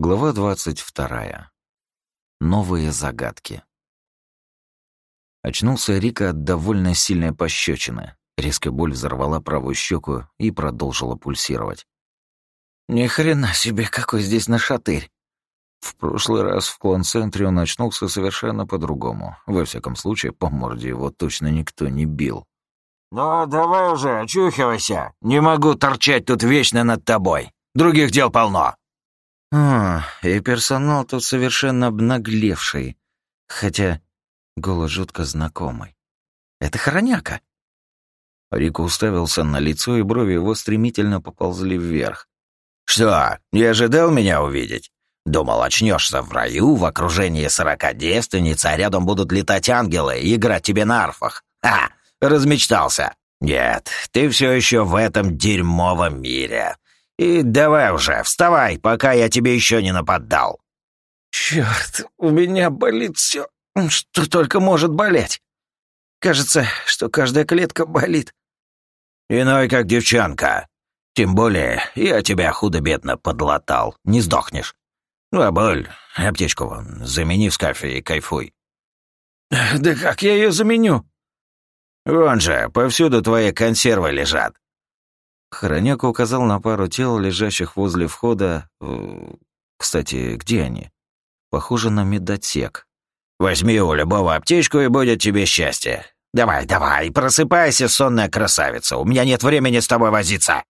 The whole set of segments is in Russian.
Глава двадцать вторая. Новые загадки. Очнулся Рика от довольно сильной пощечины. Резкая боль взорвала правую щеку и продолжила пульсировать. «Ни хрена себе, какой здесь нашатырь!» В прошлый раз в клан-центре он очнулся совершенно по-другому. Во всяком случае, по морде его точно никто не бил. «Ну, давай уже, очухивайся! Не могу торчать тут вечно над тобой! Других дел полно!» А, и персонал тут совершенно обнаглевший. Хотя голос жутко знакомый. Это Хороняка. Рико уставился на лицо, и брови его стремительно поползли вверх. «Что, не ожидал меня увидеть? Думал, очнешься в раю в окружении сорока девственниц, а рядом будут летать ангелы и играть тебе на арфах. А, размечтался. Нет, ты все еще в этом дерьмовом мире. И давай уже, вставай, пока я тебе еще не нападал. Черт, у меня болит все, что только может болеть. Кажется, что каждая клетка болит. Иной как девчонка. Тем более, я тебя худо-бедно подлатал. Не сдохнешь. Ну, а боль, аптечку вон, замени в скафе и кайфуй. Да как я ее заменю? Вон же, повсюду твои консервы лежат. Хороняк указал на пару тел, лежащих возле входа. Кстати, где они? Похоже на медотсек. «Возьми у любого аптечку, и будет тебе счастье. Давай, давай, просыпайся, сонная красавица. У меня нет времени с тобой возиться».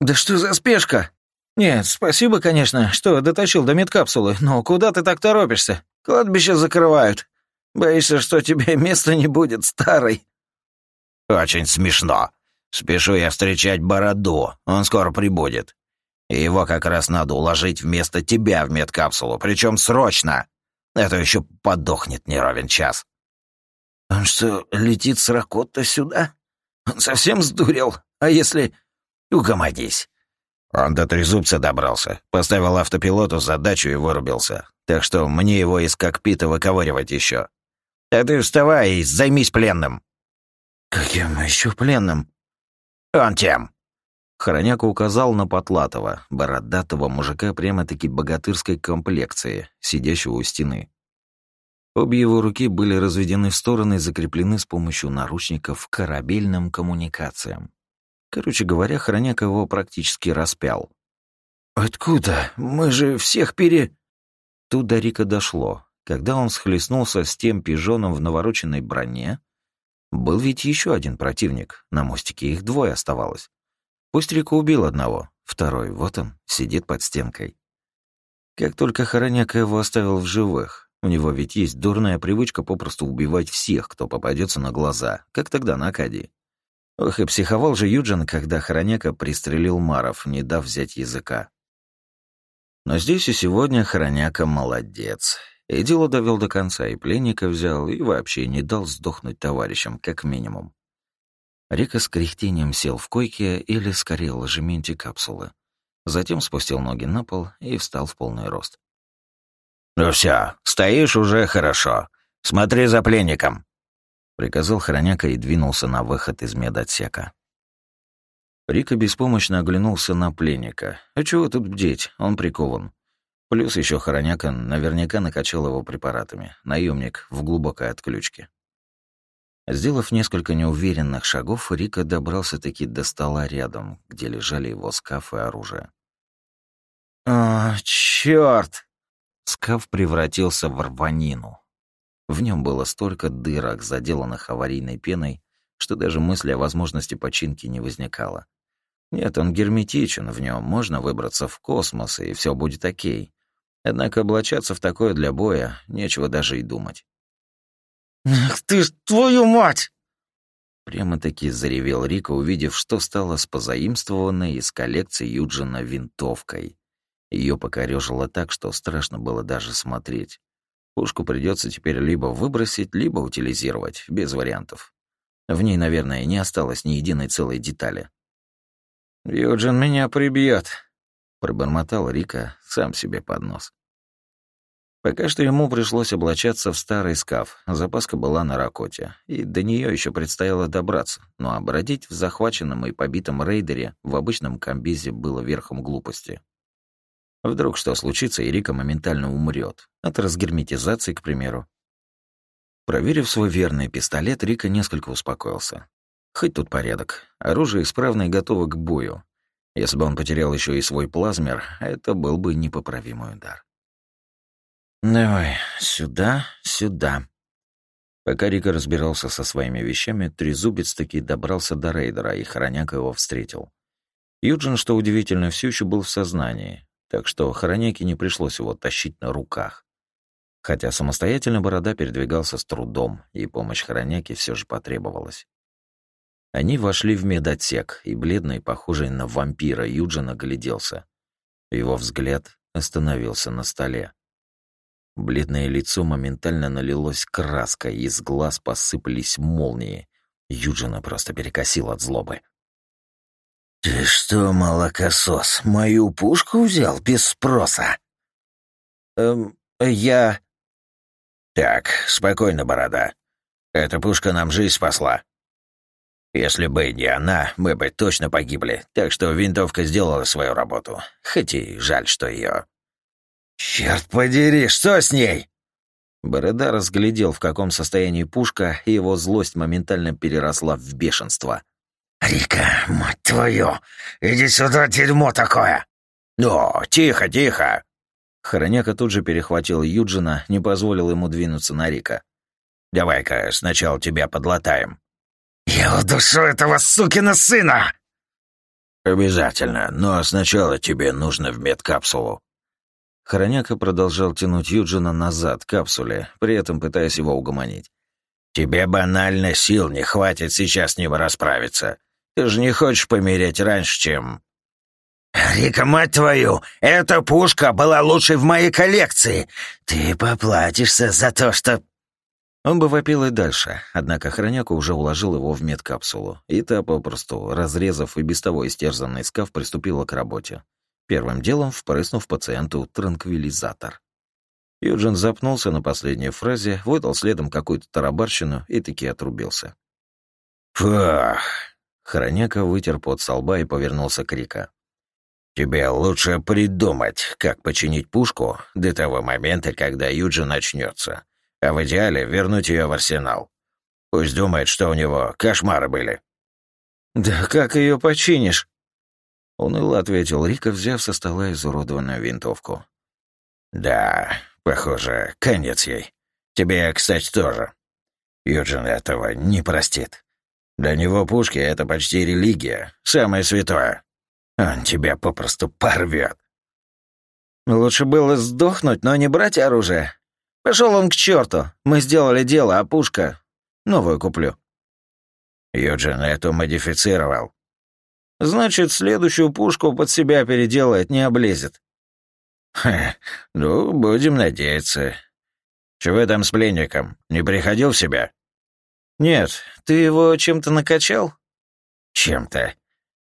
«Да что за спешка? Нет, спасибо, конечно, что дотащил до медкапсулы, но куда ты так торопишься? Кладбище закрывают. Боишься, что тебе места не будет, старый?» «Очень смешно. Спешу я встречать Бороду, он скоро прибудет. И его как раз надо уложить вместо тебя в медкапсулу, причем срочно. Это еще подохнет не ровен час. Он что, летит с Ракотта сюда? Он совсем сдурел? А если... Угомонись. Он до трезубца добрался, поставил автопилоту задачу и вырубился. Так что мне его из кокпита выковыривать еще. А ты вставай и займись пленным. Каким еще пленным? «Он тем!» Хороняка указал на Потлатова, бородатого мужика прямо-таки богатырской комплекции, сидящего у стены. Обе его руки были разведены в стороны и закреплены с помощью наручников к корабельным коммуникациям. Короче говоря, Хороняк его практически распял. «Откуда? Мы же всех пере...» Тут до Рика дошло. Когда он схлестнулся с тем пижоном в навороченной броне, был ведь еще один противник, на мостике их двое оставалось. Пусть Рико убил одного, второй, вот он, сидит под стенкой. Как только Хороняка его оставил в живых, у него ведь есть дурная привычка попросту убивать всех, кто попадется на глаза, как тогда на Акадии. Ох, и психовал же Юджин, когда Хороняка пристрелил Маров, не дав взять языка. Но здесь и сегодня Хороняка молодец. И дело довел до конца, и пленника взял, и вообще не дал сдохнуть товарищам, как минимум. Рика с кряхтением сел в койке или скорее ложементе капсулы. Затем спустил ноги на пол и встал в полный рост. «Ну все, стоишь уже хорошо. Смотри за пленником», — приказал хроняка и двинулся на выход из медотсека. Рика беспомощно оглянулся на пленника. «А чего тут бдеть? Он прикован. Плюс еще Хороняка наверняка накачал его препаратами. Наемник в глубокой отключке. Сделав несколько неуверенных шагов, Рика добрался-таки до стола рядом, где лежали его скаф и оружие. «О, чёрт!» Скаф превратился в рванину. В нем было столько дырок, заделанных аварийной пеной, что даже мысли о возможности починки не возникало. Нет, он герметичен, в нем можно выбраться в космос, и все будет окей. Однако облачаться в такое для боя нечего даже и думать. «Ах ты ж твою мать!» Прямо-таки заревел Рика, увидев, что стало с позаимствованной из коллекции Юджина винтовкой. Ее покорежило так, что страшно было даже смотреть. Пушку придется теперь либо выбросить, либо утилизировать, без вариантов. В ней, наверное, не осталось ни единой целой детали. «Юджин меня прибьет, пробормотал Рика сам себе под нос. Пока что ему пришлось облачаться в старый скаф. Запаска была на ракоте, и до нее еще предстояло добраться, но обродить в захваченном и побитом рейдере в обычном комбизе было верхом глупости. Вдруг что случится, и Рика моментально умрет. От разгерметизации, к примеру. Проверив свой верный пистолет, Рика несколько успокоился. Хоть тут порядок. Оружие исправно и готово к бою. Если бы он потерял еще и свой плазмер, это был бы непоправимый удар. «Давай, сюда, сюда». Пока Рика разбирался со своими вещами, Трезубец таки добрался до рейдера, и Хороняк его встретил. Юджин, что удивительно, все еще был в сознании, так что Хороняке не пришлось его тащить на руках. Хотя самостоятельно Борода передвигался с трудом, и помощь Хороняки все же потребовалась. Они вошли в медотсек, и бледный, похожий на вампира, Юджин огляделся. Его взгляд остановился на столе. Бледное лицо моментально налилось краской, из глаз посыпались молнии. Юджина просто перекосил от злобы. «Ты что, молокосос, мою пушку взял без спроса?» «Эм, я...» «Так, спокойно, борода. Эта пушка нам жизнь спасла. Если бы не она, мы бы точно погибли, так что винтовка сделала свою работу. Хоть и жаль, что ее «Черт подери, что с ней?» Борода разглядел, в каком состоянии пушка, и его злость моментально переросла в бешенство. «Рика, мать твою! Иди сюда, дерьмо такое!» «Ну, тихо, тихо!» Хороняка тут же перехватил Юджина, не позволил ему двинуться на Рика. «Давай-ка сначала тебя подлатаем». «Я удушу этого сукина сына!» «Обязательно, но сначала тебе нужно в медкапсулу». Хороняка продолжал тянуть Юджина назад к капсуле, при этом пытаясь его угомонить. «Тебе банально сил не хватит сейчас с ним расправиться. Ты же не хочешь помереть раньше, чем...» «Рика, мать твою, эта пушка была лучшей в моей коллекции. Ты поплатишься за то, что...» Он бы вопил и дальше, однако хроняка уже уложил его в медкапсулу, и та, попросту разрезав и без того истерзанный скаф, приступила к работе первым делом впрыснув пациенту транквилизатор. Юджин запнулся на последней фразе, выдал следом какую-то тарабарщину и таки отрубился. «Фух!» Хроняка вытер пот со лба и повернулся к Рика. «Тебе лучше придумать, как починить пушку до того момента, когда Юджин начнется, а в идеале вернуть ее в арсенал. Пусть думает, что у него кошмары были». «Да как ее починишь?» Уныло ответил Рика, взяв со стола изуродованную винтовку. «Да, похоже, конец ей. Тебе, кстати, тоже. Юджин этого не простит. Для него пушки — это почти религия, самое святое. Он тебя попросту порвет. Лучше было сдохнуть, но не брать оружие. Пошел он к черту. Мы сделали дело, а пушка... Новую куплю. Юджин эту модифицировал. Значит, следующую пушку под себя переделает, не облезет. Ха, ну, будем надеяться. Чего там с пленником? Не приходил в себя? Нет, ты его чем-то накачал? Чем-то.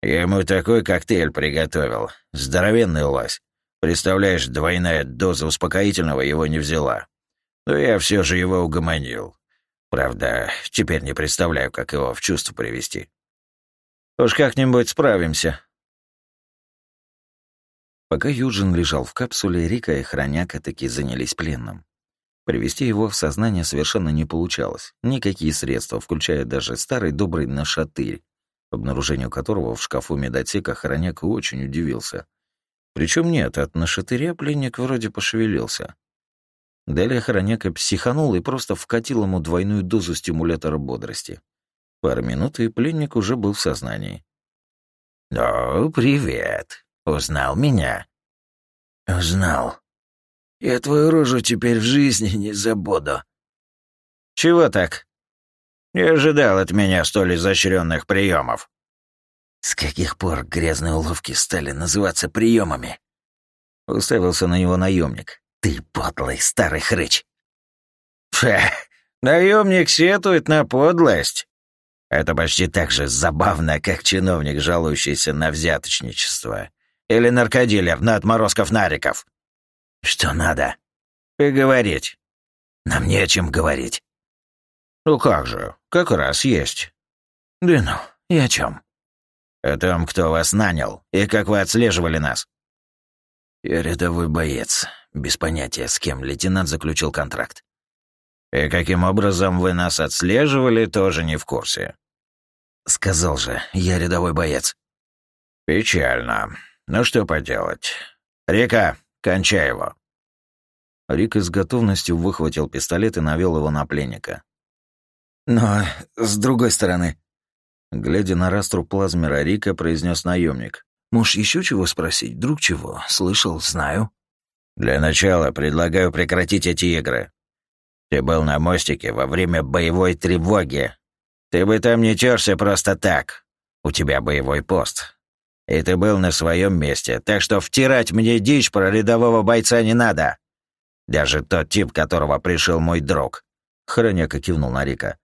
Я ему такой коктейль приготовил. Здоровенный лось. Представляешь, двойная доза успокоительного его не взяла. Но я все же его угомонил. Правда, теперь не представляю, как его в чувство привести. Уж как-нибудь справимся. Пока Юджин лежал в капсуле, Рика и Хроняка таки занялись пленным. Привести его в сознание совершенно не получалось. Никакие средства, включая даже старый добрый нашатырь, обнаружению которого в шкафу медотека Хроняка очень удивился. Причем нет, от нашатыря пленник вроде пошевелился. Далее Хроняка психанул и просто вкатил ему двойную дозу стимулятора бодрости. Пару минут, и пленник уже был в сознании. «Ну, привет. Узнал меня?» «Узнал. Я твою рожу теперь в жизни не забуду». «Чего так?» «Не ожидал от меня столь изощренных приемов». «С каких пор грязные уловки стали называться приемами?» Уставился на него наемник. «Ты подлый старый хрыч!» «Фе, наемник сетует на подлость!» Это почти так же забавно, как чиновник, жалующийся на взяточничество. Или наркодилер на отморозков нариков. Что надо? Поговорить. Нам не о чем говорить. Ну как же, как раз есть. Да ну, и о чем? О том, кто вас нанял, и как вы отслеживали нас. Я рядовой боец. Без понятия, с кем лейтенант заключил контракт. И каким образом вы нас отслеживали, тоже не в курсе. Сказал же, я рядовой боец. Печально. Ну что поделать. Река, кончай его. Рик с готовностью выхватил пистолет и навел его на пленника. Но с другой стороны... Глядя на растру плазмера Рика, произнес наемник. «Муж еще чего спросить? Друг чего? Слышал, знаю». «Для начала предлагаю прекратить эти игры. Ты был на мостике во время боевой тревоги. Ты бы там не терся просто так. У тебя боевой пост. И ты был на своем месте, так что втирать мне дичь про рядового бойца не надо. Даже тот тип, которого пришел мой друг. Хроняка кивнул на Рика.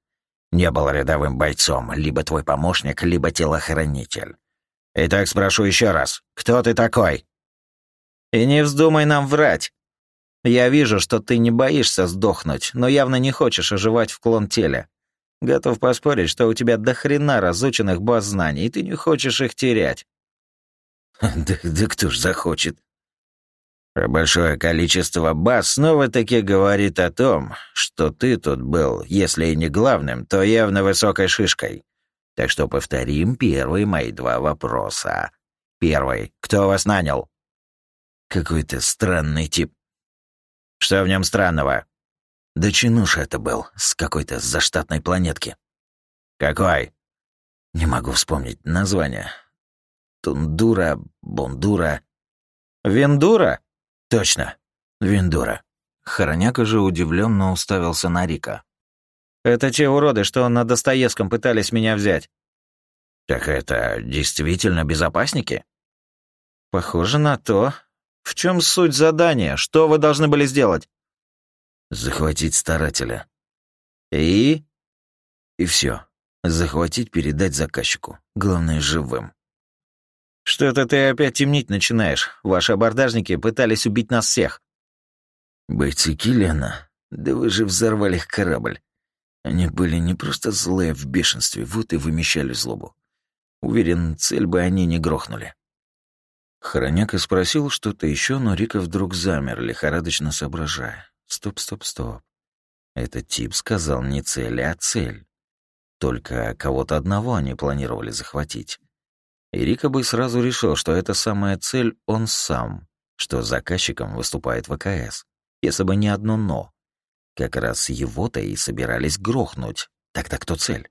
Не был рядовым бойцом, либо твой помощник, либо телохранитель. Итак, спрошу еще раз, кто ты такой? И не вздумай нам врать. Я вижу, что ты не боишься сдохнуть, но явно не хочешь оживать в клон теле. Готов поспорить, что у тебя до хрена разученных баз знаний, и ты не хочешь их терять. Да, да кто ж захочет? Большое количество баз снова-таки говорит о том, что ты тут был, если и не главным, то явно высокой шишкой. Так что повторим первые мои два вопроса. Первый. Кто вас нанял? Какой-то странный тип. Что в нем странного? Да чинуш это был, с какой-то заштатной планетки. Какой? Не могу вспомнить название. Тундура, Бундура. Вендура? Точно, Вендура. Хороняка же удивленно уставился на Рика. Это те уроды, что на Достоевском пытались меня взять. Так это действительно безопасники? Похоже на то. В чем суть задания? Что вы должны были сделать? Захватить старателя. И? И все. Захватить, передать заказчику. Главное, живым. Что-то ты опять темнить начинаешь. Ваши абордажники пытались убить нас всех. Бойцы Киллиана? Да вы же взорвали их корабль. Они были не просто злые в бешенстве, вот и вымещали злобу. Уверен, цель бы они не грохнули. Хороняка спросил что-то еще, но Рика вдруг замер, лихорадочно соображая. Стоп, стоп, стоп. Этот тип сказал не цель, а цель. Только кого-то одного они планировали захватить. И Рика бы сразу решил, что эта самая цель он сам, что заказчиком выступает ВКС, если бы не одно «но». Как раз его-то и собирались грохнуть. Так-то кто цель?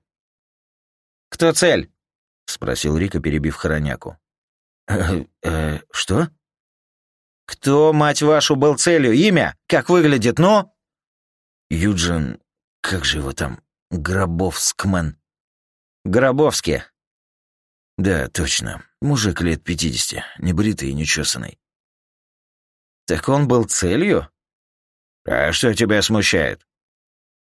«Кто цель?» — спросил Рика, перебив хороняку. «Э, э, что?» «Кто, мать вашу, был целью? Имя? Как выглядит, ну?» «Юджин... Как же его там? Гробовскмен». «Гробовский. Да, точно. Мужик лет пятидесяти, небритый и нечесанный. Так он был целью? А что тебя смущает?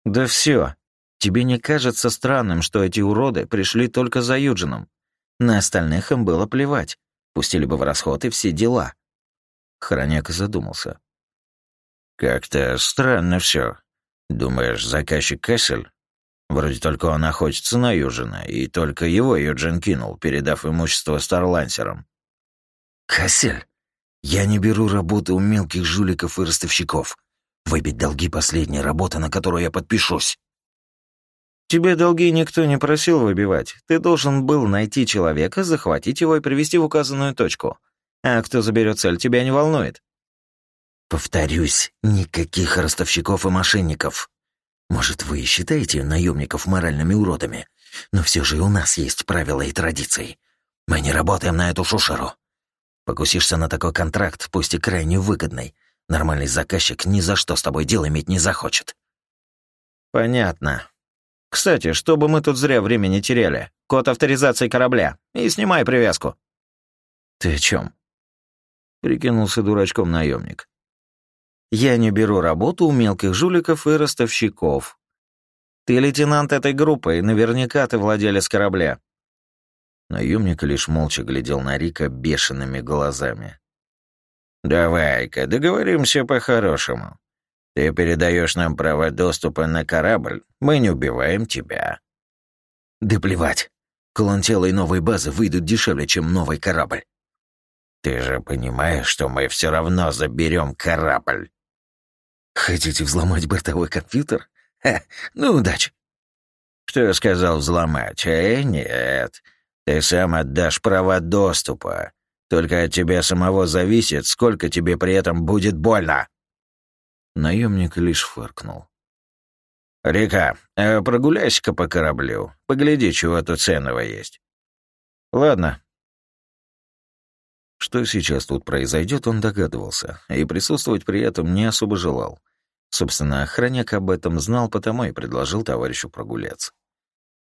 Да все. Тебе не кажется странным, что эти уроды пришли только за Юджином? На остальных им было плевать. Пустили бы в расход и все дела. Хороняк задумался. Как-то странно все. Думаешь, заказчик Кессель? Вроде только он охотится на Юджина, и только его Юджин кинул, передав имущество старлансерам. «Кассель, я не беру работы у мелких жуликов и ростовщиков. Выбить долги — последняя работа, на которую я подпишусь». «Тебе долги никто не просил выбивать. Ты должен был найти человека, захватить его и привести в указанную точку. А кто заберет цель, тебя не волнует». «Повторюсь, никаких ростовщиков и мошенников. Может, вы и считаете наемников моральными уродами, но все же и у нас есть правила и традиции. Мы не работаем на эту шушеру. Покусишься на такой контракт, пусть и крайне выгодный, нормальный заказчик ни за что с тобой дело иметь не захочет. Понятно. Кстати, чтобы мы тут зря времени теряли, код авторизации корабля, и снимай привязку. Ты о чем? Прикинулся дурачком наемник. Я не беру работу у мелких жуликов и ростовщиков. Ты лейтенант этой группы, и наверняка ты владелец корабля». Наемник лишь молча глядел на Рика бешеными глазами. «Давай-ка, договоримся по-хорошему. Ты передаешь нам право доступа на корабль, мы не убиваем тебя». «Да плевать. Клон тела и новые базы выйдут дешевле, чем новый корабль». Ты же понимаешь, что мы все равно заберем корабль. Хотите взломать бортовой компьютер? Ха, ну, удачи. Что я сказал взломать? Э, нет. Ты сам отдашь права доступа. Только от тебя самого зависит, сколько тебе при этом будет больно. Наемник лишь фыркнул. «Река, э, прогуляйся-ка по кораблю. Погляди, чего тут ценного есть». «Ладно». Что сейчас тут произойдет, он догадывался, и присутствовать при этом не особо желал. Собственно, охранник об этом знал, потому и предложил товарищу прогуляться.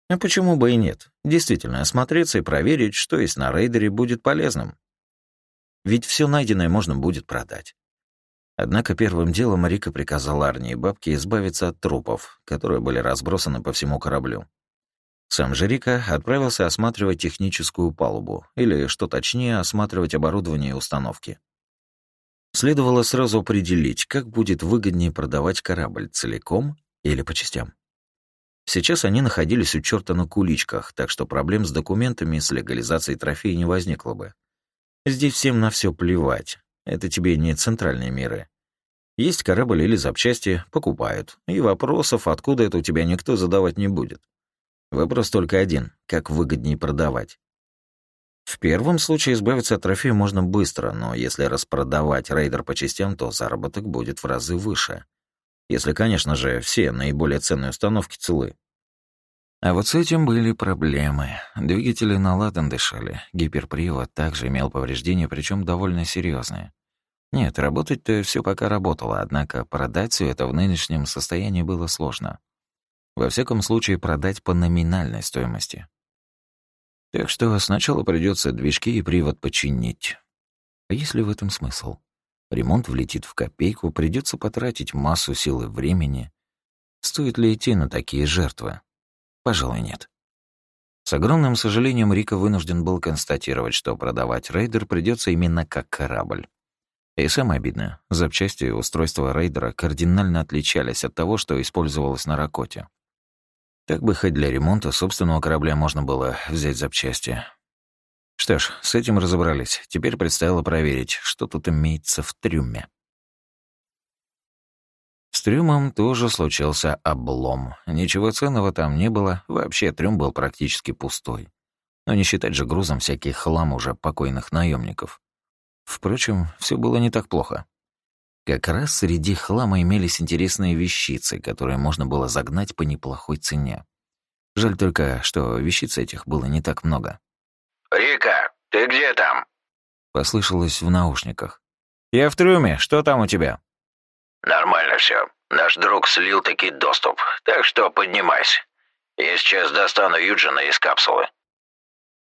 А почему бы и нет? Действительно, осмотреться и проверить, что есть на рейдере, будет полезным. Ведь все найденное можно будет продать. Однако первым делом Рика приказал Арни и бабке избавиться от трупов, которые были разбросаны по всему кораблю. Сам же Рика отправился осматривать техническую палубу, или, что точнее, осматривать оборудование и установки. Следовало сразу определить, как будет выгоднее продавать корабль целиком или по частям. Сейчас они находились у черта на куличках, так что проблем с документами и с легализацией трофея не возникло бы. Здесь всем на все плевать. Это тебе не центральные миры. Есть корабль или запчасти, покупают. И вопросов, откуда это у тебя, никто задавать не будет. Вопрос только один — как выгоднее продавать. В первом случае избавиться от трофея можно быстро, но если распродавать рейдер по частям, то заработок будет в разы выше. Если, конечно же, все наиболее ценные установки целы. А вот с этим были проблемы. Двигатели на ладан дышали. Гиперпривод также имел повреждения, причем довольно серьезные. Нет, работать-то все пока работало, однако продать все это в нынешнем состоянии было сложно. Во всяком случае, продать по номинальной стоимости. Так что сначала придется движки и привод починить. А есть ли в этом смысл? Ремонт влетит в копейку, придется потратить массу сил и времени. Стоит ли идти на такие жертвы? Пожалуй, нет. С огромным сожалением Рика вынужден был констатировать, что продавать рейдер придется именно как корабль. И самое обидное, запчасти и устройства рейдера кардинально отличались от того, что использовалось на Ракоте. Так бы хоть для ремонта собственного корабля можно было взять запчасти. Что ж, с этим разобрались. Теперь предстояло проверить, что тут имеется в трюме. С трюмом тоже случился облом. Ничего ценного там не было, вообще трюм был практически пустой. Но не считать же грузом всякий хлам уже покойных наемников. Впрочем, все было не так плохо. Как раз среди хлама имелись интересные вещицы, которые можно было загнать по неплохой цене. Жаль только, что вещиц этих было не так много. «Рика, ты где там?» Послышалось в наушниках. «Я в трюме. Что там у тебя?» «Нормально все. Наш друг слил таки доступ, так что поднимайся. Я сейчас достану Юджина из капсулы».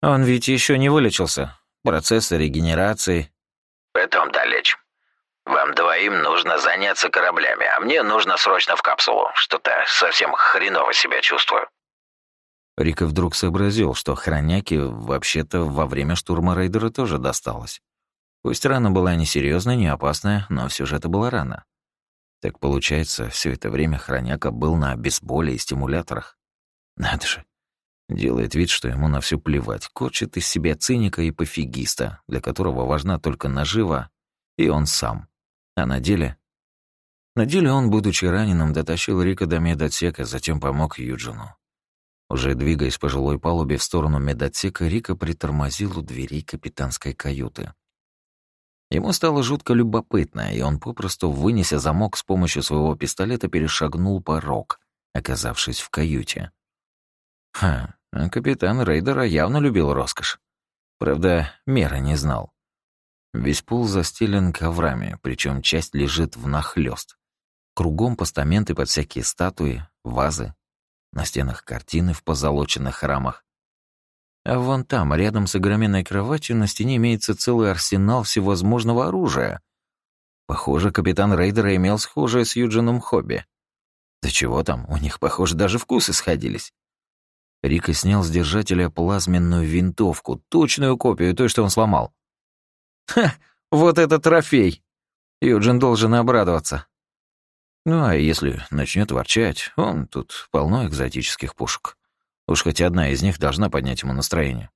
«Он ведь еще не вылечился. Процессы регенерации». «Потом долечим. Вам двоим нужно заняться кораблями, а мне нужно срочно в капсулу. Что-то совсем хреново себя чувствую». Рика вдруг сообразил, что хроняки вообще-то во время штурма рейдера тоже досталось. Пусть рана была не серьезная, не опасная, но все же это была рана. Так получается, все это время хроняка был на обезболе и стимуляторах. Надо же. Делает вид, что ему на все плевать, корчит из себя циника и пофигиста, для которого важна только нажива, и он сам. А на деле... На деле он, будучи раненым, дотащил Рика до медотсека, затем помог Юджину. Уже двигаясь по жилой палубе в сторону медотсека, Рика притормозил у дверей капитанской каюты. Ему стало жутко любопытно, и он попросту, вынеся замок с помощью своего пистолета, перешагнул порог, оказавшись в каюте. Ха, а капитан Рейдера явно любил роскошь. Правда, меры не знал. Весь пол застелен коврами, причем часть лежит внахлёст. Кругом постаменты под всякие статуи, вазы, на стенах картины в позолоченных рамах. А вон там, рядом с огроменной кроватью, на стене имеется целый арсенал всевозможного оружия. Похоже, капитан Рейдера имел схожее с Юджином хобби. Да чего там, у них, похоже, даже вкусы сходились. Рика снял с держателя плазменную винтовку, точную копию той, что он сломал. «Ха, вот это трофей!» Юджин должен обрадоваться. Ну, а если начнет ворчать, он тут полно экзотических пушек. Уж хоть одна из них должна поднять ему настроение.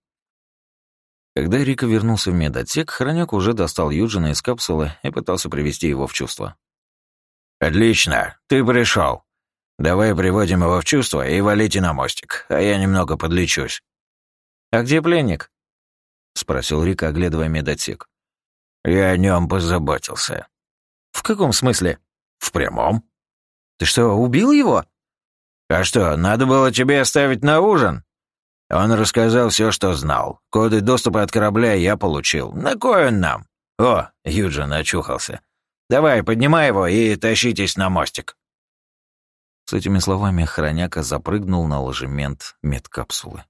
Когда Рика вернулся в медотсек, Хроняк уже достал Юджина из капсулы и пытался привести его в чувство. «Отлично, ты пришел. Давай приводим его в чувство и валите на мостик, а я немного подлечусь». «А где пленник?» — спросил Рика, оглядывая медотсек. «Я о нем позаботился». «В каком смысле?» «В прямом». «Ты что, убил его?» «А что, надо было тебе оставить на ужин?» Он рассказал все, что знал. Коды доступа от корабля я получил. На кой он нам? О, Юджин очухался. Давай, поднимай его и тащитесь на мостик. С этими словами хроняка запрыгнул на ложемент медкапсулы.